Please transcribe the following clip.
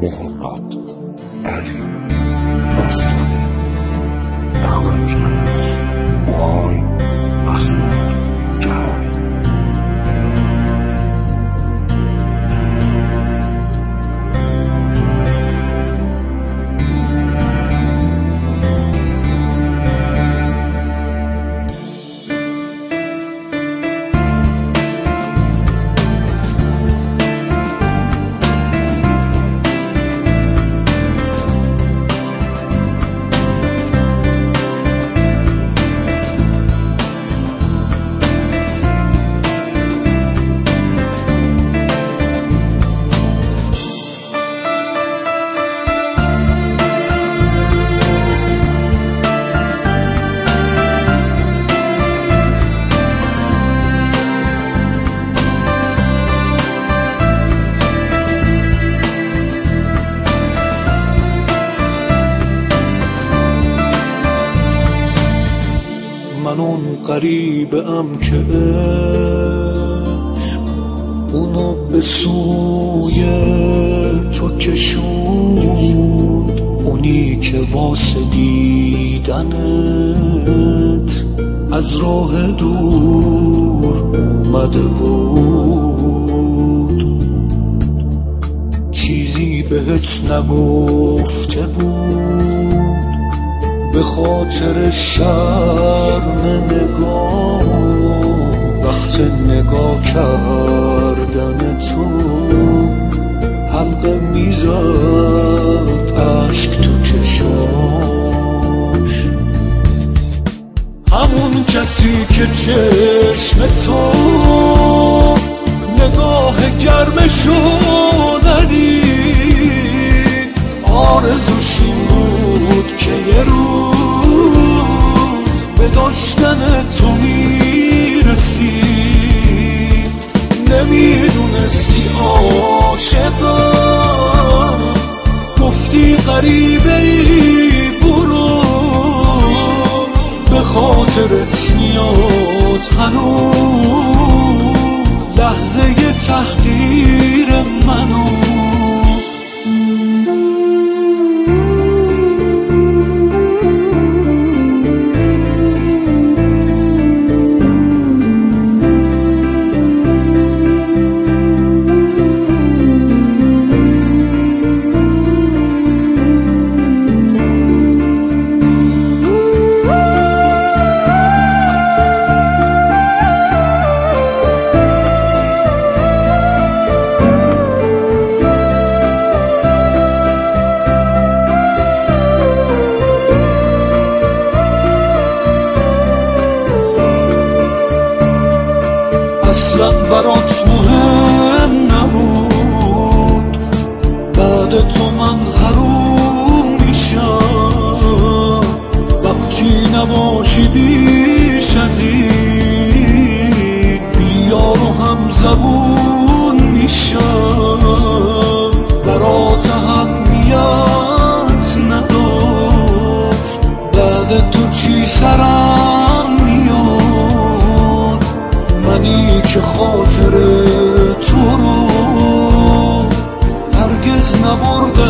Muhammad Ali. قریبه ام که اونو به سوی تو کشوند. اونی که واسه دیدنت از راه دور اومده بود. چیزی بهت نگفته بود. به خاطر شرم نگاه وقت نگاه کردن تو. حلقه می‌زد عشق تو چشاش همون کسی که چشم تو آرزوش این بود که یه روز به داشتن تو می‌رسی. نمی‌دونستی عاشقم گفتی غریبه ای برو. به خاطرت میاد هنوز. لحظه تحقیر اصلا برات مهم نبود. بعد تو من حروم میشم وقتی نباشی بیش از این بیار هم زبون میشم برات اهمیت نداشت. بعد تو چی سرم؟ منی که خاطر تو رو هرگز نبرده